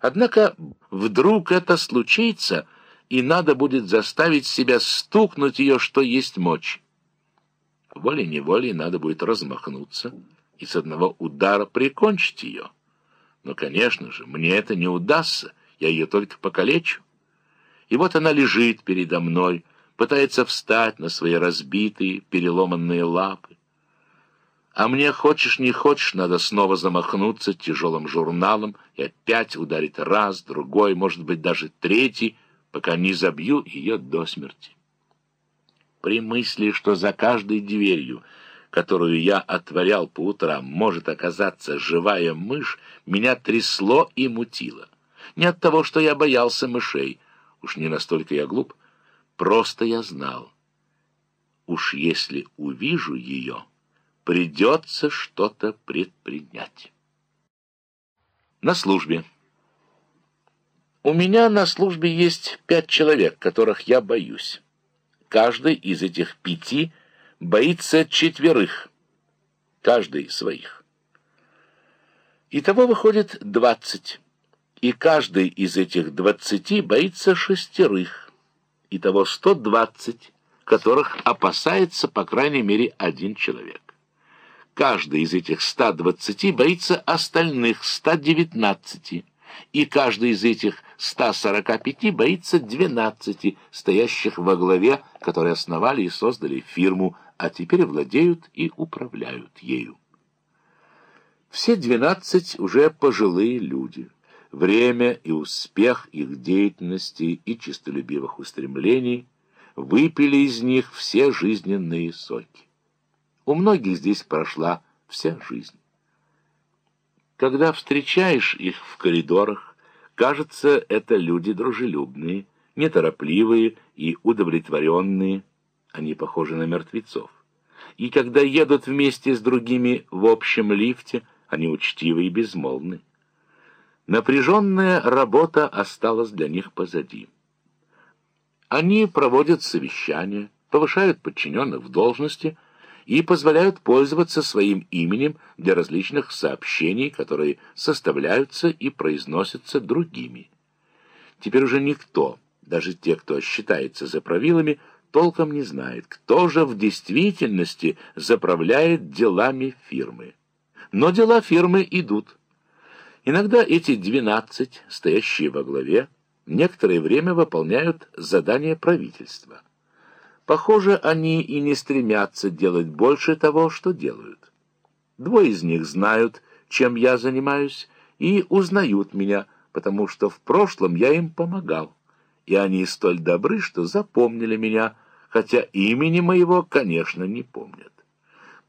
Однако вдруг это случится, и надо будет заставить себя стукнуть ее, что есть мочь. Волей-неволей надо будет размахнуться и с одного удара прикончить ее. Но, конечно же, мне это не удастся, я ее только покалечу. И вот она лежит передо мной, пытается встать на свои разбитые, переломанные лапы. А мне, хочешь не хочешь, надо снова замахнуться тяжелым журналом и опять ударить раз, другой, может быть, даже третий, пока не забью ее до смерти. При мысли, что за каждой дверью, которую я отворял по утрам, может оказаться живая мышь, меня трясло и мутило. Не от того, что я боялся мышей, уж не настолько я глуп, просто я знал. Уж если увижу ее придется что-то предпринять. На службе. У меня на службе есть пять человек, которых я боюсь. Каждый из этих пяти боится четверых, каждый своих. Итого выходит двадцать, и каждый из этих двадцати боится шестерых. Итого сто двадцать, которых опасается по крайней мере один человек. Каждый из этих 120 боится остальных 119, и каждый из этих 145 боится 12, стоящих во главе, которые основали и создали фирму, а теперь владеют и управляют ею. Все 12 уже пожилые люди. Время и успех их деятельности и честолюбивых устремлений выпили из них все жизненные соки. У многих здесь прошла вся жизнь. Когда встречаешь их в коридорах, кажется, это люди дружелюбные, неторопливые и удовлетворенные. Они похожи на мертвецов. И когда едут вместе с другими в общем лифте, они учтивы и безмолвны. Напряженная работа осталась для них позади. Они проводят совещания, повышают подчиненных в должности – и позволяют пользоваться своим именем для различных сообщений, которые составляются и произносятся другими. Теперь уже никто, даже те, кто считается за правилами, толком не знает, кто же в действительности заправляет делами фирмы. Но дела фирмы идут. Иногда эти двенадцать, стоящие во главе, некоторое время выполняют задания правительства. Похоже, они и не стремятся делать больше того, что делают. Двое из них знают, чем я занимаюсь, и узнают меня, потому что в прошлом я им помогал. И они столь добры, что запомнили меня, хотя имени моего, конечно, не помнят.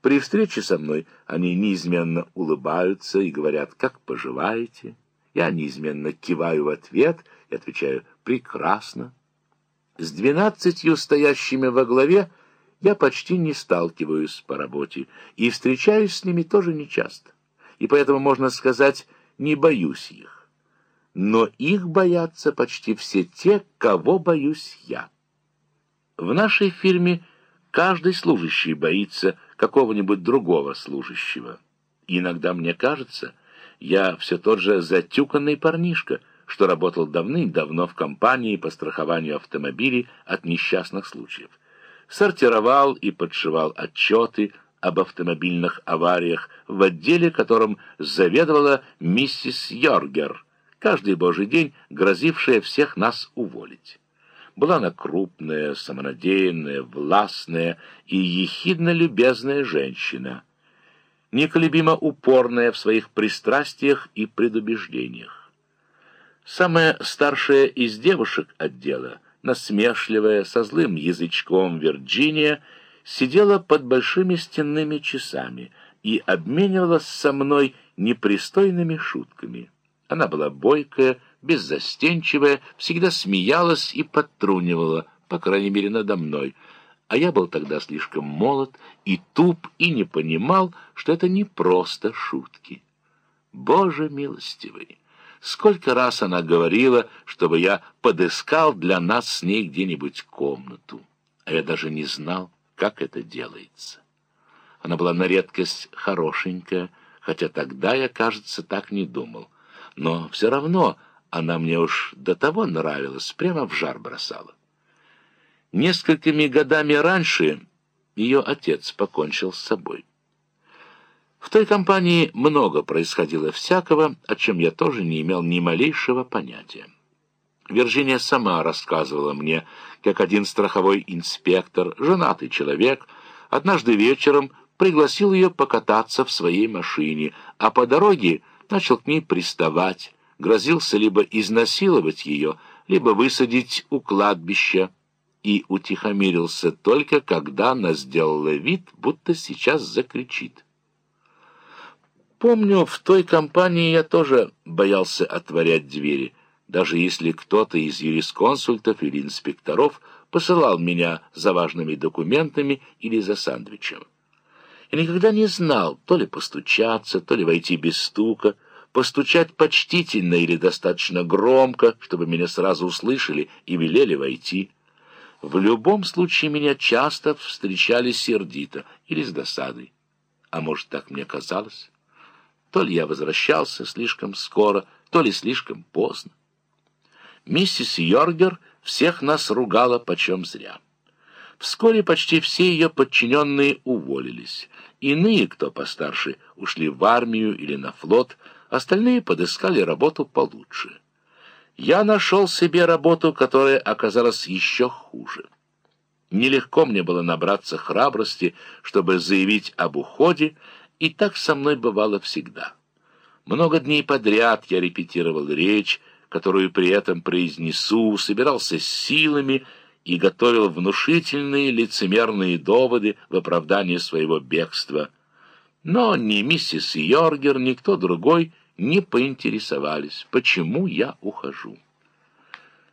При встрече со мной они неизменно улыбаются и говорят «Как поживаете?». Я неизменно киваю в ответ и отвечаю «Прекрасно». С двенадцатью стоящими во главе я почти не сталкиваюсь по работе и встречаюсь с ними тоже нечасто. И поэтому, можно сказать, не боюсь их. Но их боятся почти все те, кого боюсь я. В нашей фирме каждый служащий боится какого-нибудь другого служащего. Иногда мне кажется, я все тот же затюканный парнишка — что работал давным-давно в компании по страхованию автомобилей от несчастных случаев. Сортировал и подшивал отчеты об автомобильных авариях в отделе, которым заведовала миссис Йоргер, каждый божий день грозившая всех нас уволить. Была она крупная, самонадеянная, властная и ехидно-любезная женщина, неколебимо упорная в своих пристрастиях и предубеждениях. Самая старшая из девушек отдела, насмешливая, со злым язычком Вирджиния, сидела под большими стенными часами и обменивалась со мной непристойными шутками. Она была бойкая, беззастенчивая, всегда смеялась и подтрунивала, по крайней мере, надо мной, а я был тогда слишком молод и туп, и не понимал, что это не просто шутки. Боже милостивый! Сколько раз она говорила, чтобы я подыскал для нас с ней где-нибудь комнату, а я даже не знал, как это делается. Она была на редкость хорошенькая, хотя тогда я, кажется, так не думал. Но все равно она мне уж до того нравилась, прямо в жар бросала. Несколькими годами раньше ее отец покончил с собой. В той компании много происходило всякого, о чем я тоже не имел ни малейшего понятия. Вирджиния сама рассказывала мне, как один страховой инспектор, женатый человек, однажды вечером пригласил ее покататься в своей машине, а по дороге начал к ней приставать, грозился либо изнасиловать ее, либо высадить у кладбища, и утихомирился только, когда она сделала вид, будто сейчас закричит. Помню, в той компании я тоже боялся отворять двери, даже если кто-то из юрисконсультов или инспекторов посылал меня за важными документами или за сандвичем. Я никогда не знал, то ли постучаться, то ли войти без стука, постучать почтительно или достаточно громко, чтобы меня сразу услышали и велели войти. В любом случае меня часто встречали сердито или с досадой. А может, так мне казалось? То ли я возвращался слишком скоро, то ли слишком поздно. Миссис Йоргер всех нас ругала почем зря. Вскоре почти все ее подчиненные уволились. Иные, кто постарше, ушли в армию или на флот, остальные подыскали работу получше. Я нашел себе работу, которая оказалась еще хуже. Нелегко мне было набраться храбрости, чтобы заявить об уходе, и так со мной бывало всегда. Много дней подряд я репетировал речь, которую при этом произнесу, собирался с силами и готовил внушительные лицемерные доводы в оправдание своего бегства. Но ни миссис Йоргер, ни кто другой не поинтересовались, почему я ухожу.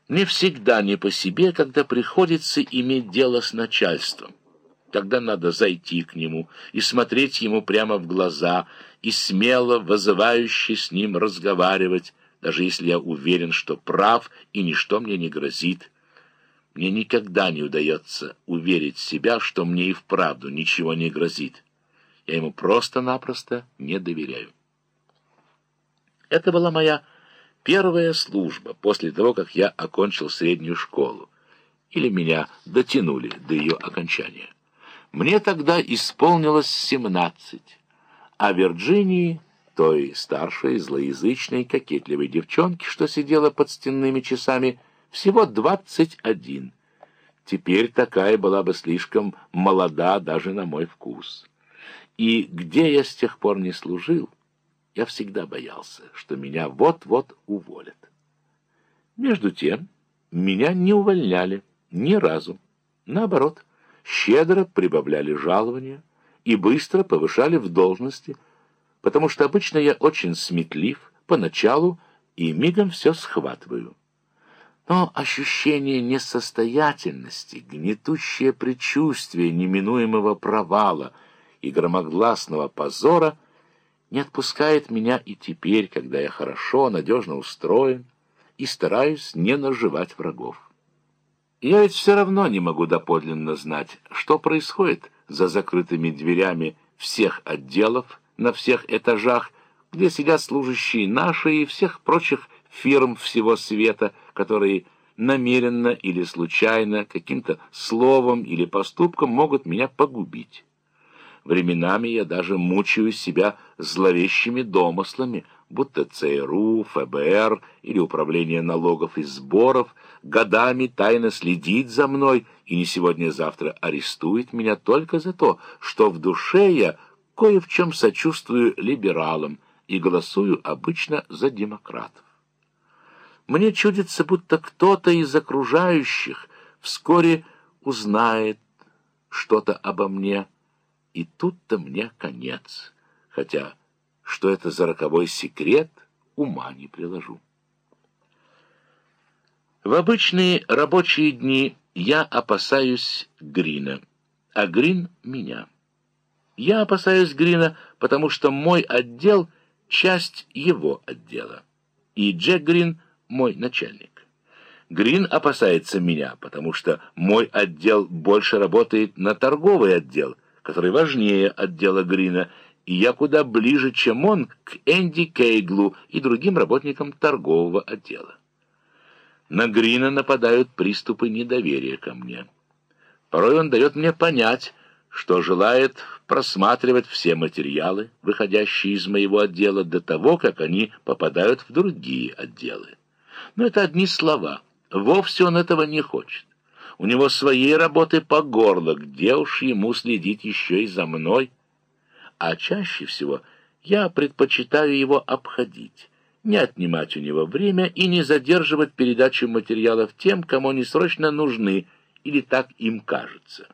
Мне всегда не по себе, когда приходится иметь дело с начальством. Тогда надо зайти к нему и смотреть ему прямо в глаза, и смело, вызывающе с ним разговаривать, даже если я уверен, что прав и ничто мне не грозит. Мне никогда не удается уверить себя, что мне и вправду ничего не грозит. Я ему просто-напросто не доверяю. Это была моя первая служба после того, как я окончил среднюю школу, или меня дотянули до ее окончания. Мне тогда исполнилось семнадцать, а Вирджинии, той старшей, злоязычной, кокетливой девчонки, что сидела под стенными часами, всего двадцать один. Теперь такая была бы слишком молода даже на мой вкус. И где я с тех пор не служил, я всегда боялся, что меня вот-вот уволят. Между тем, меня не увольняли ни разу. Наоборот, щедро прибавляли жалования и быстро повышали в должности, потому что обычно я очень сметлив поначалу и мигом все схватываю. Но ощущение несостоятельности, гнетущее предчувствие неминуемого провала и громогласного позора — не отпускает меня и теперь, когда я хорошо, надежно устроен и стараюсь не наживать врагов. Я ведь все равно не могу доподлинно знать, что происходит за закрытыми дверями всех отделов на всех этажах, где сидят служащие наши и всех прочих фирм всего света, которые намеренно или случайно, каким-то словом или поступком могут меня погубить. Временами я даже мучаю себя зловещими домыслами, будто ЦРУ, ФБР или Управление налогов и сборов годами тайно следит за мной и не сегодня-завтра арестует меня только за то, что в душе я кое в чем сочувствую либералам и голосую обычно за демократов. Мне чудится, будто кто-то из окружающих вскоре узнает что-то обо мне, и тут-то мне конец, хотя что это за роковой секрет, ума не приложу. В обычные рабочие дни я опасаюсь Грина, а Грин — меня. Я опасаюсь Грина, потому что мой отдел — часть его отдела, и Джек Грин — мой начальник. Грин опасается меня, потому что мой отдел больше работает на торговый отдел — который важнее отдела Грина, и я куда ближе, чем он, к Энди Кейглу и другим работникам торгового отдела. На Грина нападают приступы недоверия ко мне. Порой он дает мне понять, что желает просматривать все материалы, выходящие из моего отдела, до того, как они попадают в другие отделы. Но это одни слова. Вовсе он этого не хочет. У него своей работы по горло, где уж ему следить еще и за мной. А чаще всего я предпочитаю его обходить, не отнимать у него время и не задерживать передачу материалов тем, кому они срочно нужны или так им кажется.